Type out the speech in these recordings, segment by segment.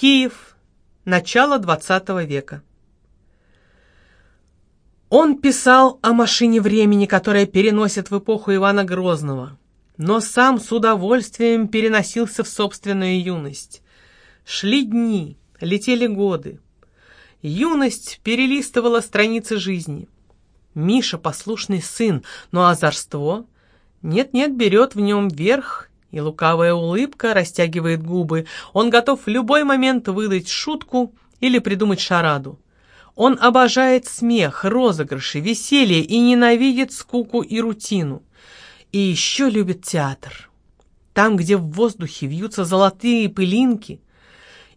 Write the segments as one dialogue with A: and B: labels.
A: Киев. Начало XX века. Он писал о машине времени, которая переносит в эпоху Ивана Грозного, но сам с удовольствием переносился в собственную юность. Шли дни, летели годы. Юность перелистывала страницы жизни. Миша послушный сын, но озорство нет-нет берет в нем верх, и лукавая улыбка растягивает губы. Он готов в любой момент выдать шутку или придумать шараду. Он обожает смех, розыгрыши, веселье и ненавидит скуку и рутину. И еще любит театр. Там, где в воздухе вьются золотые пылинки,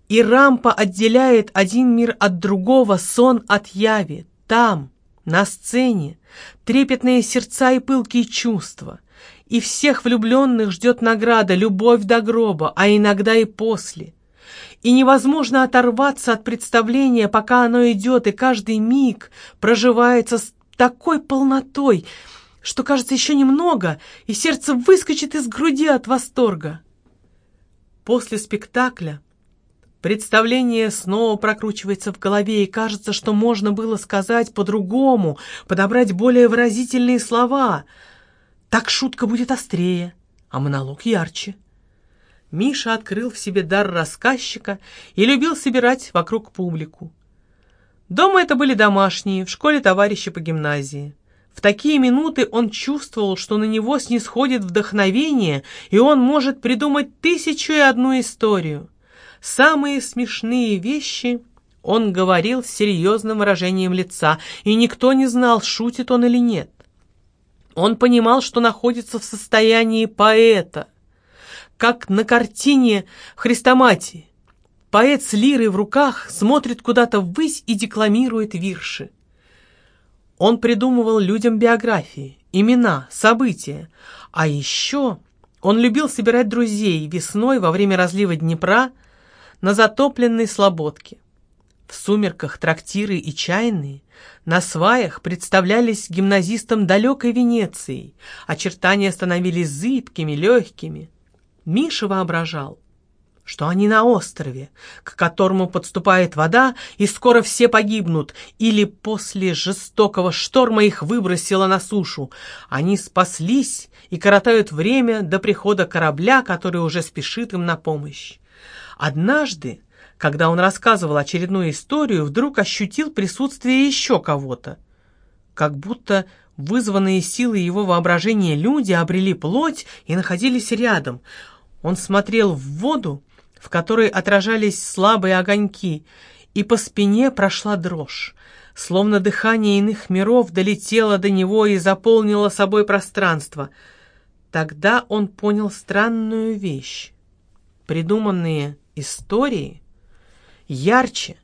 A: и рампа отделяет один мир от другого, сон от яви. Там, на сцене, трепетные сердца и пылкие чувства. И всех влюбленных ждет награда, любовь до гроба, а иногда и после и невозможно оторваться от представления, пока оно идет, и каждый миг проживается с такой полнотой, что кажется еще немного, и сердце выскочит из груди от восторга. После спектакля представление снова прокручивается в голове, и кажется, что можно было сказать по-другому, подобрать более выразительные слова. Так шутка будет острее, а монолог ярче. Миша открыл в себе дар рассказчика и любил собирать вокруг публику. Дома это были домашние, в школе товарищи по гимназии. В такие минуты он чувствовал, что на него снисходит вдохновение, и он может придумать тысячу и одну историю. Самые смешные вещи он говорил с серьезным выражением лица, и никто не знал, шутит он или нет. Он понимал, что находится в состоянии поэта — как на картине Христоматии. Поэт с лирой в руках смотрит куда-то ввысь и декламирует вирши. Он придумывал людям биографии, имена, события, а еще он любил собирать друзей весной во время разлива Днепра на затопленной слободке. В сумерках трактиры и чайные на сваях представлялись гимназистам далекой Венеции, очертания становились зыбкими, легкими. Миша воображал, что они на острове, к которому подступает вода, и скоро все погибнут, или после жестокого шторма их выбросило на сушу. Они спаслись и коротают время до прихода корабля, который уже спешит им на помощь. Однажды, когда он рассказывал очередную историю, вдруг ощутил присутствие еще кого-то. Как будто вызванные силой его воображения люди обрели плоть и находились рядом. Он смотрел в воду, в которой отражались слабые огоньки, и по спине прошла дрожь, словно дыхание иных миров долетело до него и заполнило собой пространство. Тогда он понял странную вещь. Придуманные истории ярче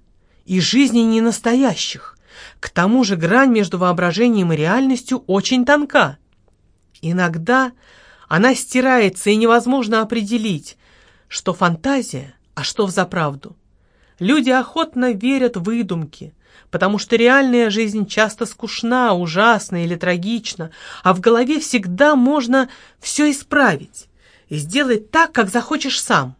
A: и жизненнее настоящих. К тому же грань между воображением и реальностью очень тонка. Иногда она стирается, и невозможно определить, что фантазия, а что взаправду. Люди охотно верят в выдумки, потому что реальная жизнь часто скучна, ужасна или трагична, а в голове всегда можно все исправить и сделать так, как захочешь сам.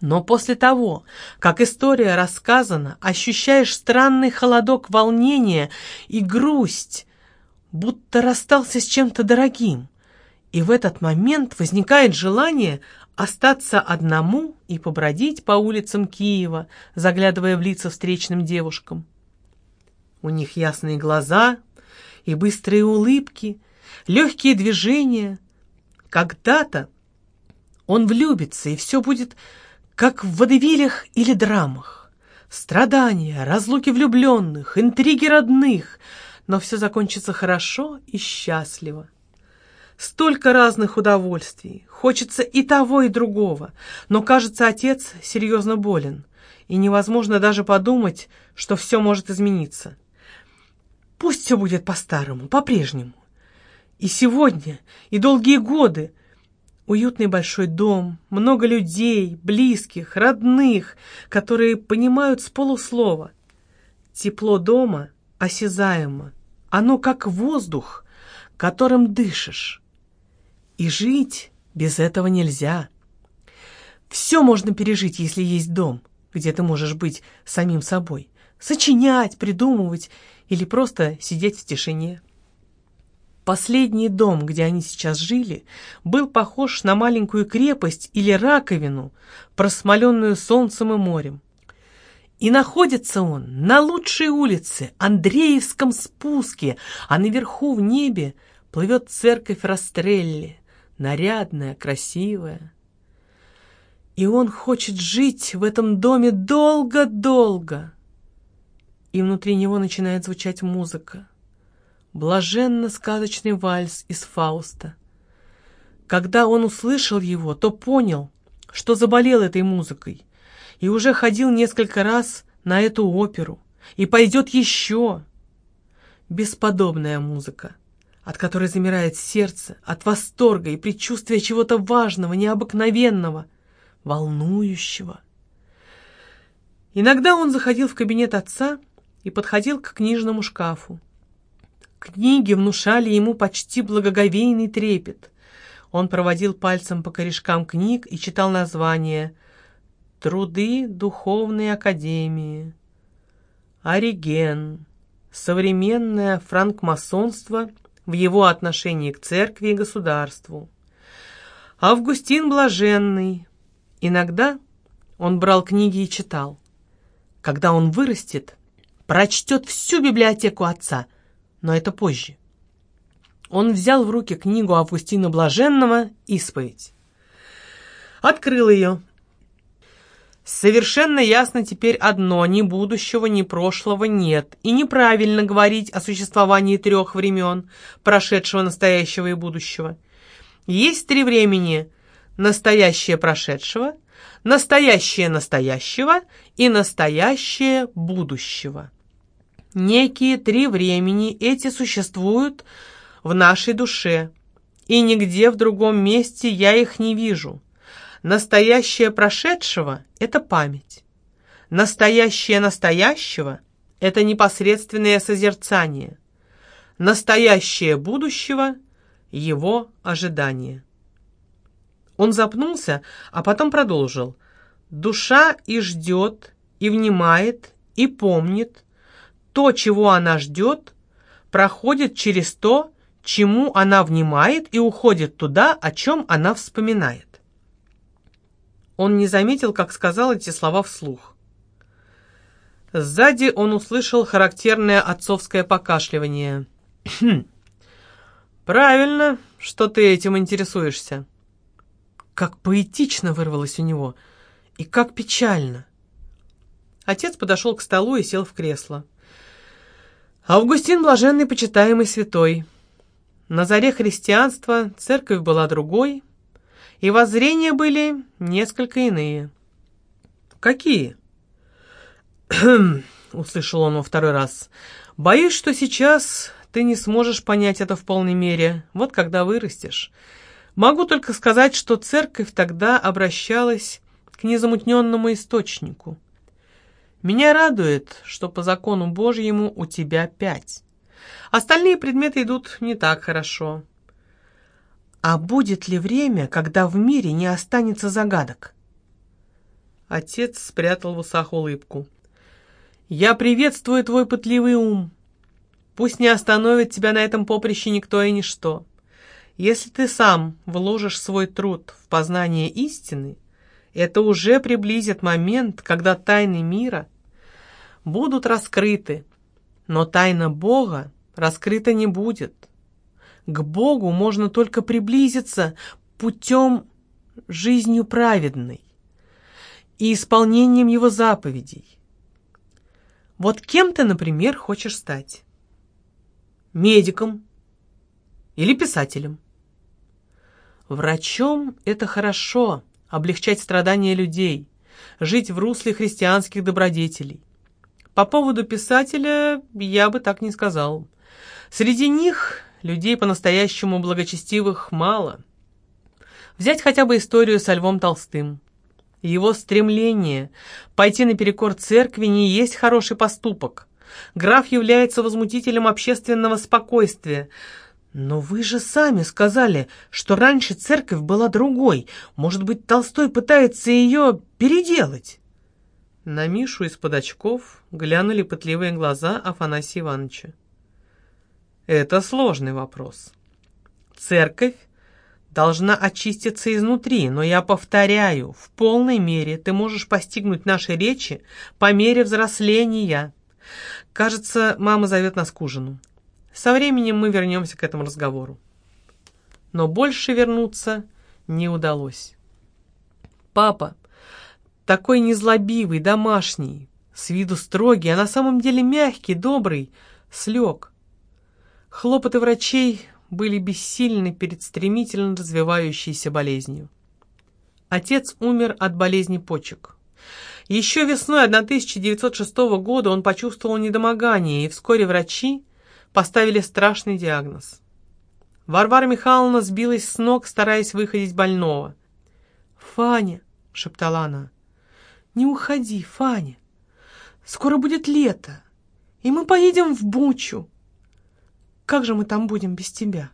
A: Но после того, как история рассказана, ощущаешь странный холодок волнения и грусть, будто расстался с чем-то дорогим. И в этот момент возникает желание остаться одному и побродить по улицам Киева, заглядывая в лица встречным девушкам. У них ясные глаза и быстрые улыбки, легкие движения. Когда-то он влюбится, и все будет как в водевилях или драмах. Страдания, разлуки влюбленных, интриги родных, но все закончится хорошо и счастливо. Столько разных удовольствий. Хочется и того, и другого. Но, кажется, отец серьезно болен. И невозможно даже подумать, что все может измениться. Пусть все будет по-старому, по-прежнему. И сегодня, и долгие годы. Уютный большой дом, много людей, близких, родных, которые понимают с полуслова. Тепло дома осязаемо. Оно как воздух, которым дышишь. И жить без этого нельзя. Все можно пережить, если есть дом, где ты можешь быть самим собой, сочинять, придумывать или просто сидеть в тишине. Последний дом, где они сейчас жили, был похож на маленькую крепость или раковину, просмоленную солнцем и морем. И находится он на лучшей улице, Андреевском спуске, а наверху в небе плывет церковь Растрелли, нарядная, красивая. И он хочет жить в этом доме долго-долго. И внутри него начинает звучать музыка блаженно-сказочный вальс из Фауста. Когда он услышал его, то понял, что заболел этой музыкой, и уже ходил несколько раз на эту оперу, и пойдет еще. Бесподобная музыка, от которой замирает сердце, от восторга и предчувствия чего-то важного, необыкновенного, волнующего. Иногда он заходил в кабинет отца и подходил к книжному шкафу. Книги внушали ему почти благоговейный трепет. Он проводил пальцем по корешкам книг и читал названия «Труды Духовной Академии», «Ориген», «Современное франкмасонство в его отношении к церкви и государству», «Августин Блаженный». Иногда он брал книги и читал. Когда он вырастет, прочтет всю библиотеку отца – но это позже. Он взял в руки книгу Августина Блаженного «Исповедь». Открыл ее. Совершенно ясно теперь одно, ни будущего, ни прошлого нет, и неправильно говорить о существовании трех времен, прошедшего, настоящего и будущего. Есть три времени – настоящее прошедшего, настоящее настоящего и настоящее будущего. Некие три времени эти существуют в нашей душе, и нигде в другом месте я их не вижу. Настоящее прошедшего – это память. Настоящее настоящего – это непосредственное созерцание. Настоящее будущего – его ожидание. Он запнулся, а потом продолжил. Душа и ждет, и внимает, и помнит, то, чего она ждет, проходит через то, чему она внимает и уходит туда, о чем она вспоминает. Он не заметил, как сказал эти слова вслух. Сзади он услышал характерное отцовское покашливание. «Хм, «Правильно, что ты этим интересуешься». Как поэтично вырвалось у него, и как печально. Отец подошел к столу и сел в кресло. Августин Блаженный, почитаемый святой. На заре христианства церковь была другой, и воззрения были несколько иные. «Какие?» услышал он во второй раз. «Боюсь, что сейчас ты не сможешь понять это в полной мере, вот когда вырастешь. Могу только сказать, что церковь тогда обращалась к незамутненному источнику. Меня радует, что по закону Божьему у тебя пять. Остальные предметы идут не так хорошо. А будет ли время, когда в мире не останется загадок? Отец спрятал в усах улыбку. «Я приветствую твой пытливый ум. Пусть не остановит тебя на этом поприще никто и ничто. Если ты сам вложишь свой труд в познание истины, это уже приблизит момент, когда тайны мира — будут раскрыты, но тайна Бога раскрыта не будет. К Богу можно только приблизиться путем жизнью праведной и исполнением Его заповедей. Вот кем ты, например, хочешь стать? Медиком или писателем? Врачом – это хорошо, облегчать страдания людей, жить в русле христианских добродетелей. По поводу писателя я бы так не сказал. Среди них людей по-настоящему благочестивых мало. Взять хотя бы историю со Львом Толстым. Его стремление пойти наперекор церкви не есть хороший поступок. Граф является возмутителем общественного спокойствия. Но вы же сами сказали, что раньше церковь была другой. Может быть, Толстой пытается ее переделать? На Мишу из-под очков глянули пытливые глаза Афанасия Ивановича. Это сложный вопрос. Церковь должна очиститься изнутри, но я повторяю, в полной мере ты можешь постигнуть наши речи по мере взросления. Кажется, мама зовет нас к ужину. Со временем мы вернемся к этому разговору. Но больше вернуться не удалось. Папа, такой незлобивый, домашний, с виду строгий, а на самом деле мягкий, добрый, слег. Хлопоты врачей были бессильны перед стремительно развивающейся болезнью. Отец умер от болезни почек. Еще весной 1906 года он почувствовал недомогание, и вскоре врачи поставили страшный диагноз. Варвара Михайловна сбилась с ног, стараясь выходить больного. «Фаня!» — шептала она. «Не уходи, Фаня! Скоро будет лето, и мы поедем в Бучу. Как же мы там будем без тебя?»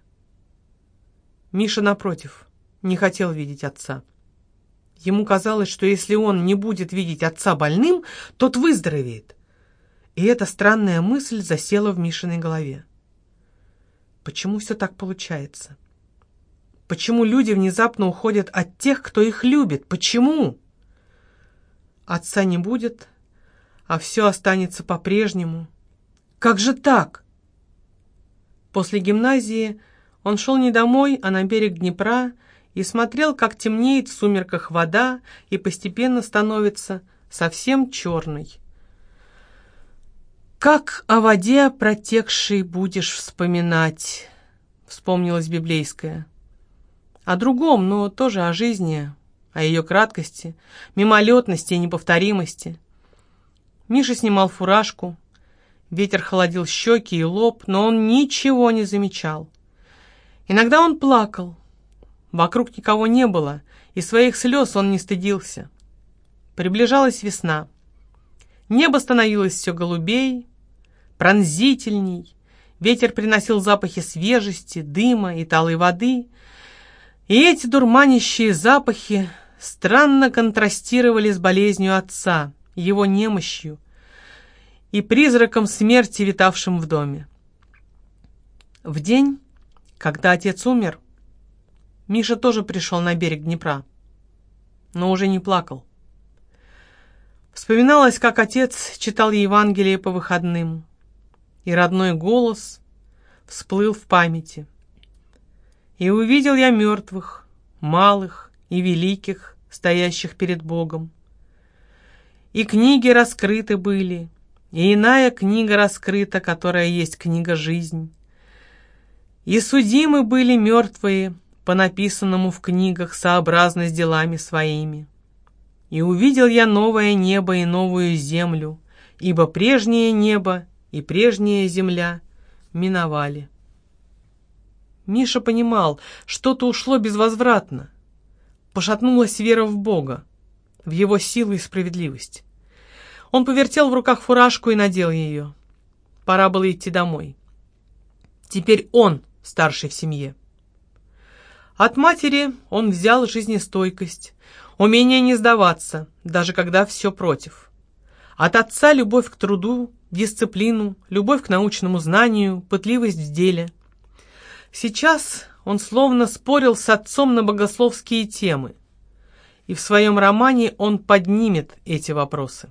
A: Миша, напротив, не хотел видеть отца. Ему казалось, что если он не будет видеть отца больным, тот выздоровеет. И эта странная мысль засела в Мишиной голове. Почему все так получается? Почему люди внезапно уходят от тех, кто их любит? Почему? Отца не будет, а все останется по-прежнему. Как же так? После гимназии он шел не домой, а на берег Днепра и смотрел, как темнеет в сумерках вода и постепенно становится совсем черной. «Как о воде протекшей будешь вспоминать?» — вспомнилось библейское. О другом, но тоже о жизни, о ее краткости, мимолетности и неповторимости. Миша снимал фуражку, ветер холодил щеки и лоб, но он ничего не замечал. Иногда он плакал. Вокруг никого не было, и своих слез он не стыдился. Приближалась весна. Небо становилось все голубей, пронзительней. Ветер приносил запахи свежести, дыма и талой воды. И эти дурманящие запахи странно контрастировали с болезнью отца, его немощью и призраком смерти, витавшим в доме. В день, когда отец умер, Миша тоже пришел на берег Днепра, но уже не плакал. Вспоминалось, как отец читал Евангелие по выходным, и родной голос всплыл в памяти. И увидел я мертвых, малых и великих, стоящих перед Богом. И книги раскрыты были, и иная книга раскрыта, которая есть книга «Жизнь». И судимы были мертвые по написанному в книгах сообразно с делами своими. И увидел я новое небо и новую землю, ибо прежнее небо и прежняя земля миновали. Миша понимал, что-то ушло безвозвратно. Пошатнулась вера в Бога, в Его силу и справедливость. Он повертел в руках фуражку и надел ее. Пора было идти домой. Теперь он старший в семье. От матери он взял жизнестойкость, умение не сдаваться, даже когда все против. От отца любовь к труду, дисциплину, любовь к научному знанию, пытливость в деле. Сейчас он словно спорил с отцом на богословские темы, и в своем романе он поднимет эти вопросы.